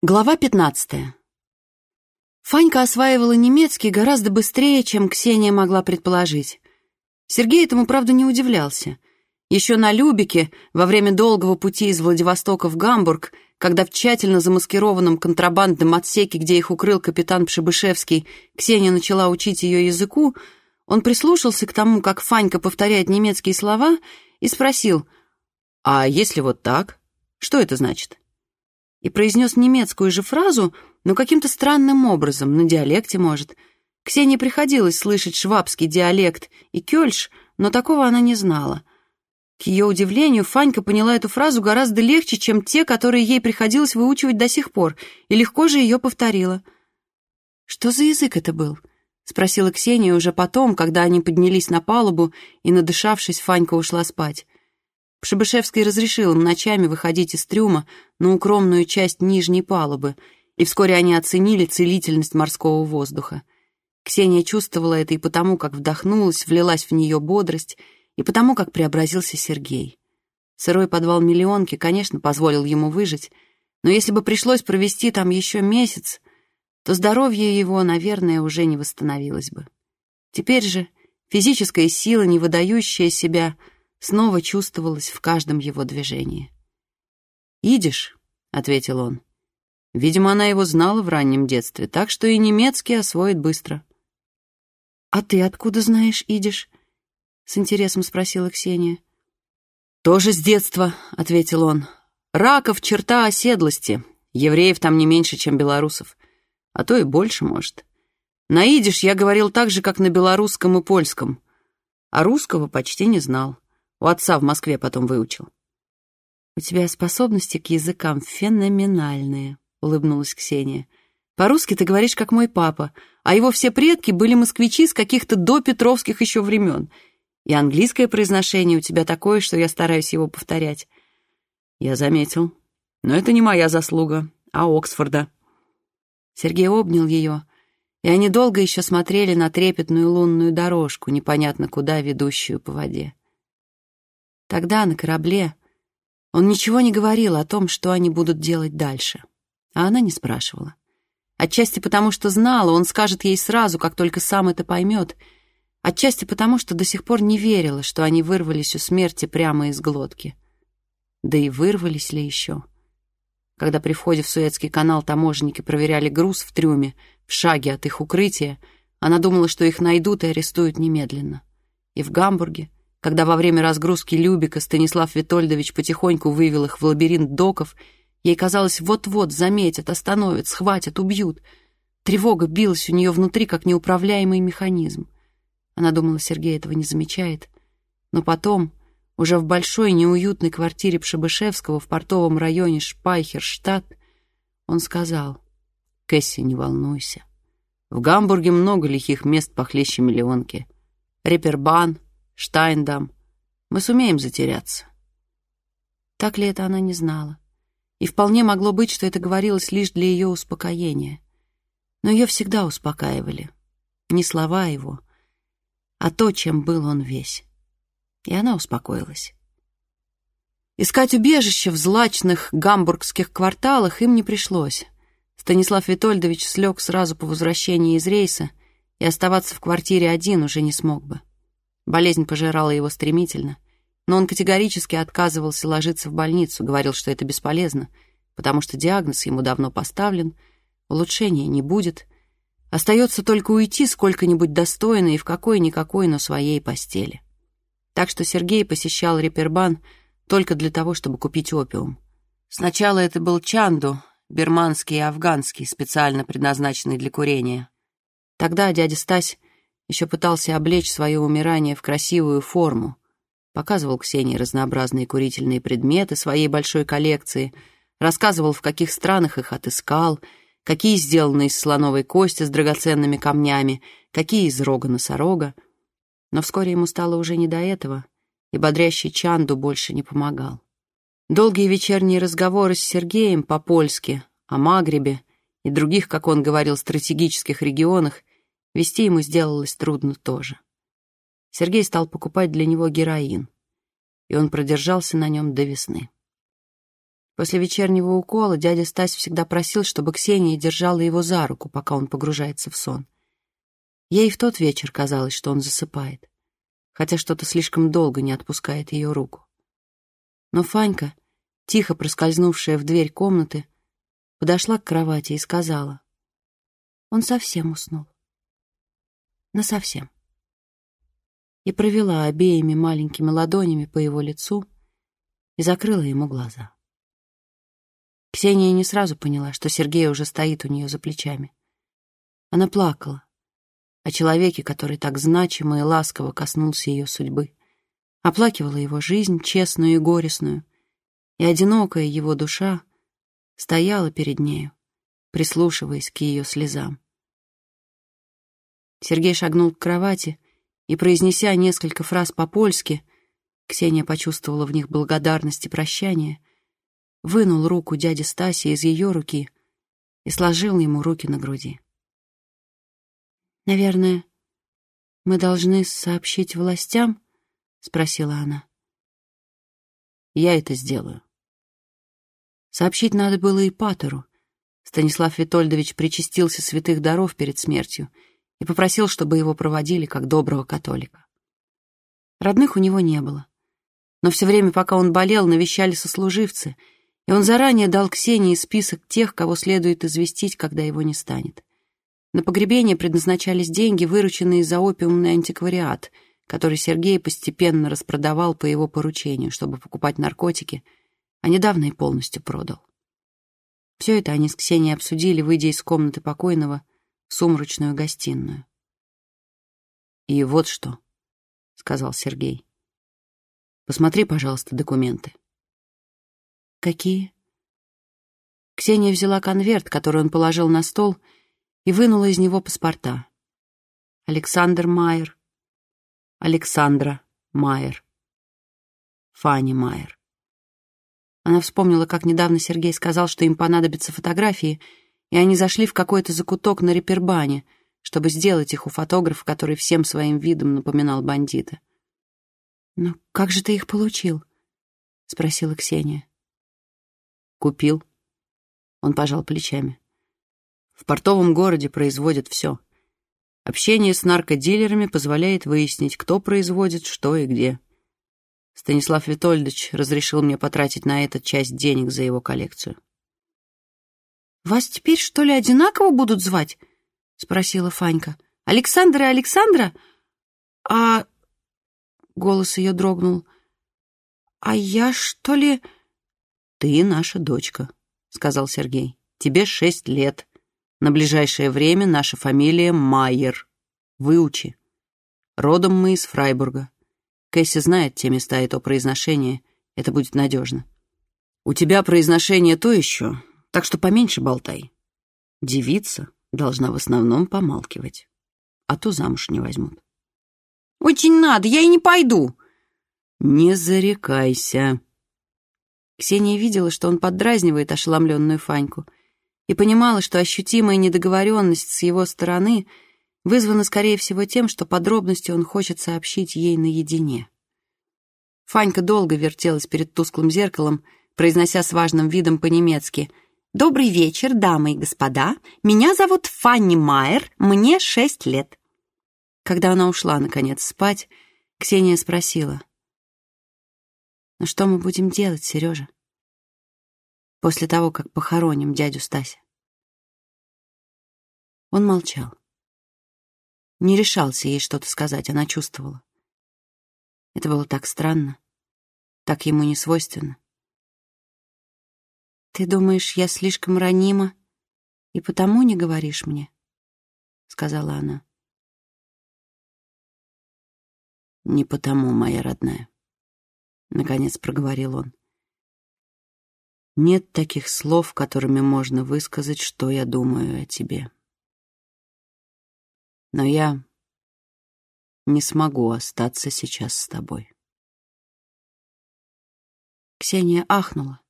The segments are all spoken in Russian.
Глава 15. Фанька осваивала немецкий гораздо быстрее, чем Ксения могла предположить. Сергей этому, правда, не удивлялся. Еще на Любике, во время долгого пути из Владивостока в Гамбург, когда в тщательно замаскированном контрабандном отсеке, где их укрыл капитан Пшебышевский, Ксения начала учить ее языку, он прислушался к тому, как Фанька повторяет немецкие слова, и спросил, «А если вот так? Что это значит?» И произнес немецкую же фразу, но каким-то странным образом, на диалекте, может. Ксении приходилось слышать швабский диалект и кёльш, но такого она не знала. К ее удивлению, Фанька поняла эту фразу гораздо легче, чем те, которые ей приходилось выучивать до сих пор, и легко же ее повторила. «Что за язык это был?» — спросила Ксения уже потом, когда они поднялись на палубу, и, надышавшись, Фанька ушла спать. Пшебышевский разрешил им ночами выходить из трюма на укромную часть нижней палубы, и вскоре они оценили целительность морского воздуха. Ксения чувствовала это и потому, как вдохнулась, влилась в нее бодрость, и потому, как преобразился Сергей. Сырой подвал миллионки, конечно, позволил ему выжить, но если бы пришлось провести там еще месяц, то здоровье его, наверное, уже не восстановилось бы. Теперь же физическая сила, не выдающая себя, — снова чувствовалось в каждом его движении. «Идиш», — ответил он. Видимо, она его знала в раннем детстве, так что и немецкий освоит быстро. «А ты откуда знаешь идиш?» — с интересом спросила Ксения. «Тоже с детства», — ответил он. «Раков — черта оседлости. Евреев там не меньше, чем белорусов. А то и больше, может. На идиш я говорил так же, как на белорусском и польском. А русского почти не знал. У отца в Москве потом выучил. «У тебя способности к языкам феноменальные», — улыбнулась Ксения. «По-русски ты говоришь, как мой папа, а его все предки были москвичи с каких-то до Петровских еще времен. И английское произношение у тебя такое, что я стараюсь его повторять». «Я заметил. Но это не моя заслуга, а Оксфорда». Сергей обнял ее, и они долго еще смотрели на трепетную лунную дорожку, непонятно куда ведущую по воде. Тогда на корабле он ничего не говорил о том, что они будут делать дальше. А она не спрашивала. Отчасти потому, что знала, он скажет ей сразу, как только сам это поймет. Отчасти потому, что до сих пор не верила, что они вырвались у смерти прямо из глотки. Да и вырвались ли еще? Когда при входе в Суэцкий канал таможенники проверяли груз в трюме, в шаге от их укрытия, она думала, что их найдут и арестуют немедленно. И в Гамбурге, когда во время разгрузки Любика Станислав Витольдович потихоньку вывел их в лабиринт доков, ей казалось, вот-вот заметят, остановят, схватят, убьют. Тревога билась у нее внутри, как неуправляемый механизм. Она думала, Сергей этого не замечает. Но потом, уже в большой неуютной квартире Пшебышевского в портовом районе Шпайхерштадт, он сказал, «Кэсси, не волнуйся. В Гамбурге много лихих мест похлеще миллионки. Репербан — Штайндам. Мы сумеем затеряться. Так ли это она не знала. И вполне могло быть, что это говорилось лишь для ее успокоения. Но ее всегда успокаивали. Не слова его, а то, чем был он весь. И она успокоилась. Искать убежище в злачных гамбургских кварталах им не пришлось. Станислав Витольдович слег сразу по возвращении из рейса и оставаться в квартире один уже не смог бы. Болезнь пожирала его стремительно, но он категорически отказывался ложиться в больницу, говорил, что это бесполезно, потому что диагноз ему давно поставлен, улучшения не будет, остается только уйти сколько-нибудь достойно и в какой-никакой, но своей постели. Так что Сергей посещал Репербан только для того, чтобы купить опиум. Сначала это был чанду, берманский и афганский, специально предназначенный для курения. Тогда дядя Стась еще пытался облечь свое умирание в красивую форму. Показывал Ксении разнообразные курительные предметы своей большой коллекции, рассказывал, в каких странах их отыскал, какие сделаны из слоновой кости с драгоценными камнями, какие из рога носорога. Но вскоре ему стало уже не до этого, и бодрящий Чанду больше не помогал. Долгие вечерние разговоры с Сергеем по-польски о Магребе и других, как он говорил, стратегических регионах Вести ему сделалось трудно тоже. Сергей стал покупать для него героин, и он продержался на нем до весны. После вечернего укола дядя Стась всегда просил, чтобы Ксения держала его за руку, пока он погружается в сон. Ей в тот вечер казалось, что он засыпает, хотя что-то слишком долго не отпускает ее руку. Но Фанька, тихо проскользнувшая в дверь комнаты, подошла к кровати и сказала, «Он совсем уснул. Насовсем». И провела обеими маленькими ладонями по его лицу и закрыла ему глаза. Ксения не сразу поняла, что Сергей уже стоит у нее за плечами. Она плакала о человеке, который так значимо и ласково коснулся ее судьбы, оплакивала его жизнь, честную и горестную, и одинокая его душа стояла перед нею, прислушиваясь к ее слезам. Сергей шагнул к кровати и, произнеся несколько фраз по-польски, Ксения почувствовала в них благодарность и прощание, вынул руку дяди Стаси из ее руки и сложил ему руки на груди. «Наверное, мы должны сообщить властям?» — спросила она. «Я это сделаю». Сообщить надо было и Патеру. Станислав Витольдович причастился святых даров перед смертью и попросил, чтобы его проводили как доброго католика. Родных у него не было. Но все время, пока он болел, навещали сослуживцы, и он заранее дал Ксении список тех, кого следует известить, когда его не станет. На погребение предназначались деньги, вырученные за опиумный антиквариат, который Сергей постепенно распродавал по его поручению, чтобы покупать наркотики, а недавно и полностью продал. Все это они с Ксенией обсудили, выйдя из комнаты покойного сумрачную гостиную. «И вот что», — сказал Сергей. «Посмотри, пожалуйста, документы». «Какие?» Ксения взяла конверт, который он положил на стол, — и вынула из него паспорта. Александр Майер, Александра Майер, Фанни Майер. Она вспомнила, как недавно Сергей сказал, что им понадобятся фотографии, и они зашли в какой-то закуток на репербане, чтобы сделать их у фотографа, который всем своим видом напоминал бандита. «Но как же ты их получил?» — спросила Ксения. «Купил». Он пожал плечами. В портовом городе производят все. Общение с наркодилерами позволяет выяснить, кто производит, что и где. Станислав Витольдович разрешил мне потратить на это часть денег за его коллекцию. «Вас теперь, что ли, одинаково будут звать?» — спросила Фанька. «Александра и Александра? А...» Голос ее дрогнул. «А я, что ли...» «Ты наша дочка», — сказал Сергей. «Тебе шесть лет. На ближайшее время наша фамилия Майер. Выучи. Родом мы из Фрайбурга. Кэсси знает те места и то произношение. Это будет надежно. У тебя произношение то еще, так что поменьше болтай. Девица должна в основном помалкивать, а то замуж не возьмут. «Очень надо, я и не пойду!» «Не зарекайся!» Ксения видела, что он поддразнивает ошеломленную Фаньку — и понимала, что ощутимая недоговоренность с его стороны вызвана, скорее всего, тем, что подробности он хочет сообщить ей наедине. Фанька долго вертелась перед тусклым зеркалом, произнося с важным видом по-немецки «Добрый вечер, дамы и господа. Меня зовут Фанни Майер, мне шесть лет». Когда она ушла, наконец, спать, Ксения спросила «Ну что мы будем делать, Сережа?» после того, как похороним дядю Стася. Он молчал. Не решался ей что-то сказать, она чувствовала. Это было так странно, так ему не свойственно. «Ты думаешь, я слишком ранима и потому не говоришь мне?» — сказала она. «Не потому, моя родная», — наконец проговорил он. Нет таких слов, которыми можно высказать, что я думаю о тебе. Но я не смогу остаться сейчас с тобой. Ксения ахнула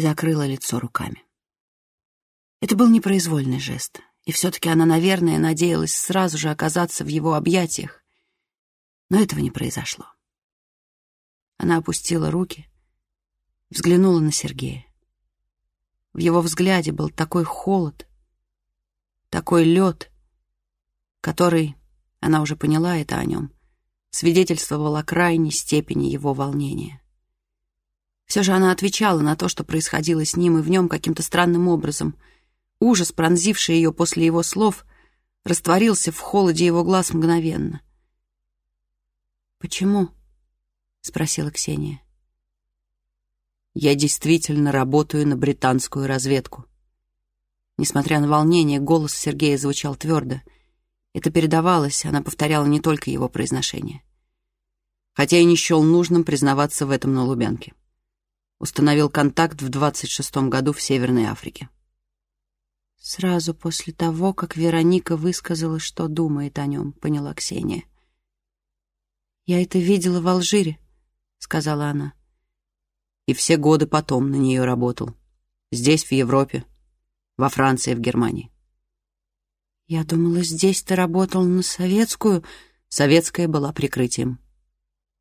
закрыла лицо руками. Это был непроизвольный жест, и все-таки она, наверное, надеялась сразу же оказаться в его объятиях, но этого не произошло. Она опустила руки взглянула на Сергея. В его взгляде был такой холод, такой лед, который, она уже поняла это о нем, свидетельствовал о крайней степени его волнения. Все же она отвечала на то, что происходило с ним и в нем каким-то странным образом. Ужас, пронзивший ее после его слов, растворился в холоде его глаз мгновенно. «Почему?» — спросила Ксения. «Я действительно работаю на британскую разведку». Несмотря на волнение, голос Сергея звучал твердо. Это передавалось, она повторяла не только его произношение. Хотя и не счел нужным признаваться в этом на Лубянке. Установил контакт в 26-м году в Северной Африке. Сразу после того, как Вероника высказала, что думает о нем, поняла Ксения. «Я это видела в Алжире», — сказала она. И все годы потом на нее работал. Здесь, в Европе, во Франции, в Германии. Я думала, здесь ты работал на советскую. Советская была прикрытием.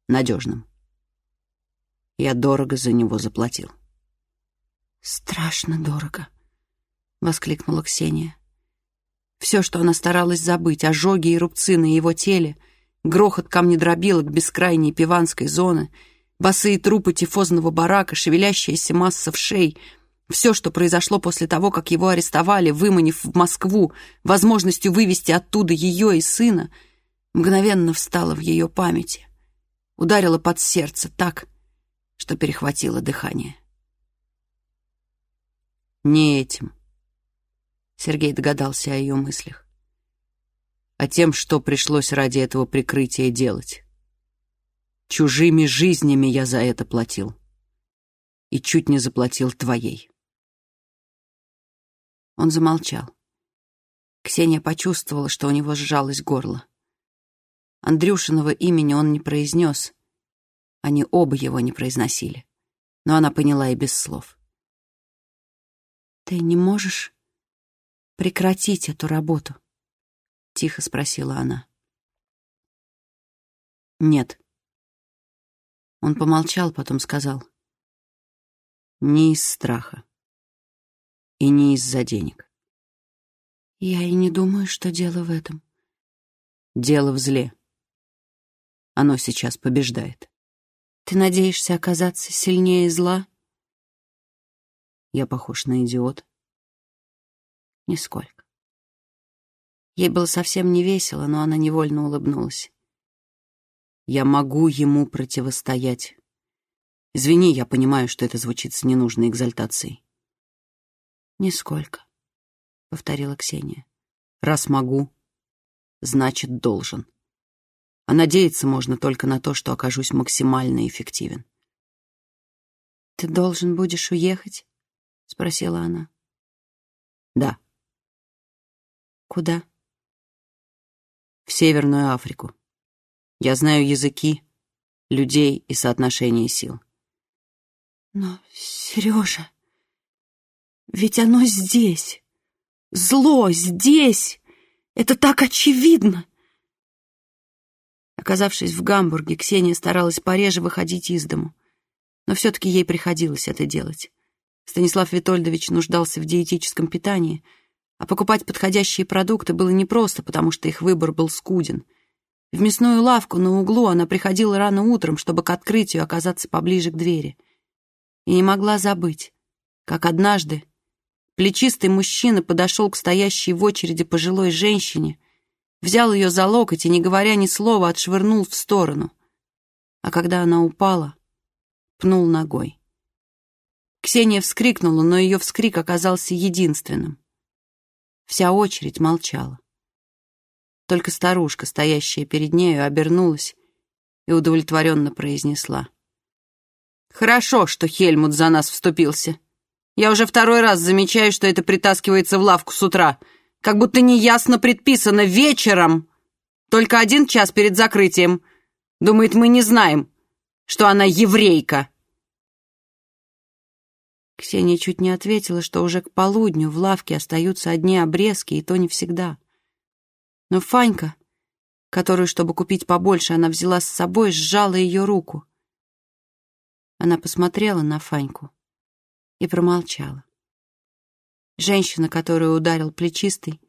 Надежным. Я дорого за него заплатил. «Страшно дорого», — воскликнула Ксения. Все, что она старалась забыть, ожоги и рубцы на его теле, грохот камнедробилок бескрайней пиванской зоны, босые трупы тифозного барака, шевелящаяся масса в шей — все, что произошло после того, как его арестовали, выманив в Москву, возможностью вывести оттуда ее и сына, мгновенно встало в ее памяти, ударило под сердце так, что перехватило дыхание. Не этим. Сергей догадался о ее мыслях. А тем, что пришлось ради этого прикрытия делать. Чужими жизнями я за это платил. И чуть не заплатил твоей. Он замолчал. Ксения почувствовала, что у него сжалось горло. Андрюшиного имени он не произнес. Они оба его не произносили. Но она поняла и без слов. «Ты не можешь прекратить эту работу?» — тихо спросила она. «Нет». Он помолчал, потом сказал. «Не из страха. И не из-за денег. Я и не думаю, что дело в этом. Дело в зле. Оно сейчас побеждает. Ты надеешься оказаться сильнее зла? Я похож на идиот. Нисколько. Ей было совсем не весело, но она невольно улыбнулась. Я могу ему противостоять. Извини, я понимаю, что это звучит с ненужной экзальтацией. «Нисколько», — повторила Ксения. «Раз могу, значит, должен. А надеяться можно только на то, что окажусь максимально эффективен». «Ты должен будешь уехать?» — спросила она. «Да». «Куда?» «В Северную Африку. Я знаю языки, людей и соотношение сил». «Но, Сережа...» Ведь оно здесь. Зло здесь. Это так очевидно. Оказавшись в Гамбурге, Ксения старалась пореже выходить из дому. Но все-таки ей приходилось это делать. Станислав Витольдович нуждался в диетическом питании, а покупать подходящие продукты было непросто, потому что их выбор был скуден. В мясную лавку на углу она приходила рано утром, чтобы к открытию оказаться поближе к двери. И не могла забыть, как однажды, Плечистый мужчина подошел к стоящей в очереди пожилой женщине, взял ее за локоть и, не говоря ни слова, отшвырнул в сторону. А когда она упала, пнул ногой. Ксения вскрикнула, но ее вскрик оказался единственным. Вся очередь молчала. Только старушка, стоящая перед нею, обернулась и удовлетворенно произнесла. «Хорошо, что Хельмут за нас вступился. Я уже второй раз замечаю, что это притаскивается в лавку с утра. Как будто неясно предписано вечером. Только один час перед закрытием. Думает, мы не знаем, что она еврейка. Ксения чуть не ответила, что уже к полудню в лавке остаются одни обрезки, и то не всегда. Но Фанька, которую, чтобы купить побольше, она взяла с собой, сжала ее руку. Она посмотрела на Фаньку и промолчала. Женщина, которую ударил плечистый,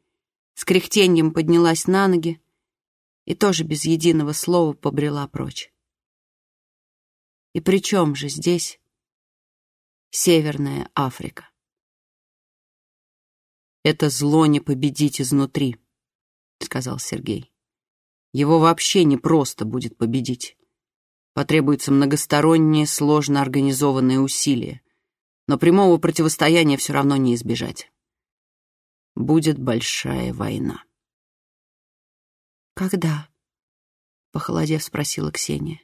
с кряхтеньем поднялась на ноги и тоже без единого слова побрела прочь. И при чем же здесь Северная Африка? «Это зло не победить изнутри», — сказал Сергей. «Его вообще не просто будет победить. Потребуются многосторонние, сложно организованные усилия, но прямого противостояния все равно не избежать. Будет большая война». «Когда?» — похолодев спросила Ксения.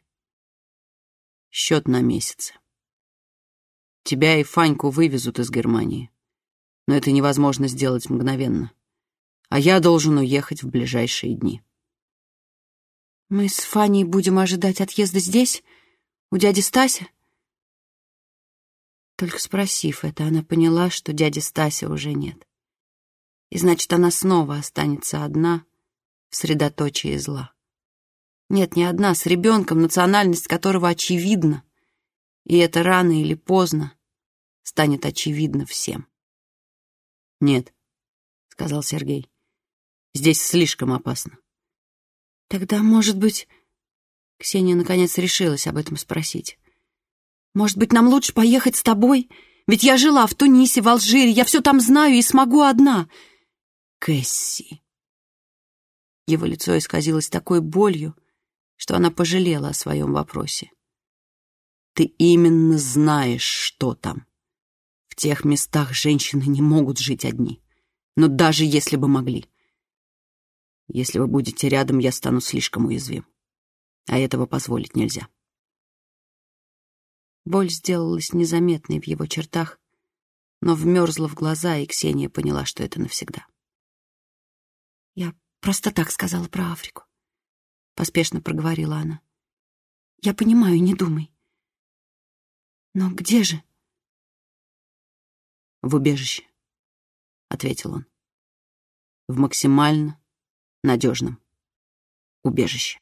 «Счет на месяцы. Тебя и Фаньку вывезут из Германии но это невозможно сделать мгновенно. А я должен уехать в ближайшие дни. Мы с Фаней будем ожидать отъезда здесь, у дяди Стася? Только спросив это, она поняла, что дяди Стася уже нет. И значит, она снова останется одна в средоточии зла. Нет, не одна, с ребенком, национальность которого очевидна. И это рано или поздно станет очевидно всем. «Нет», — сказал Сергей. «Здесь слишком опасно». «Тогда, может быть...» Ксения наконец решилась об этом спросить. «Может быть, нам лучше поехать с тобой? Ведь я жила в Тунисе, в Алжире, я все там знаю и смогу одна». «Кэсси...» Его лицо исказилось такой болью, что она пожалела о своем вопросе. «Ты именно знаешь, что там тех местах женщины не могут жить одни. Но даже если бы могли. Если вы будете рядом, я стану слишком уязвим. А этого позволить нельзя. Боль сделалась незаметной в его чертах, но вмерзла в глаза, и Ксения поняла, что это навсегда. «Я просто так сказала про Африку», — поспешно проговорила она. «Я понимаю, не думай. Но где же?» в убежище», — ответил он. «В максимально надежном убежище».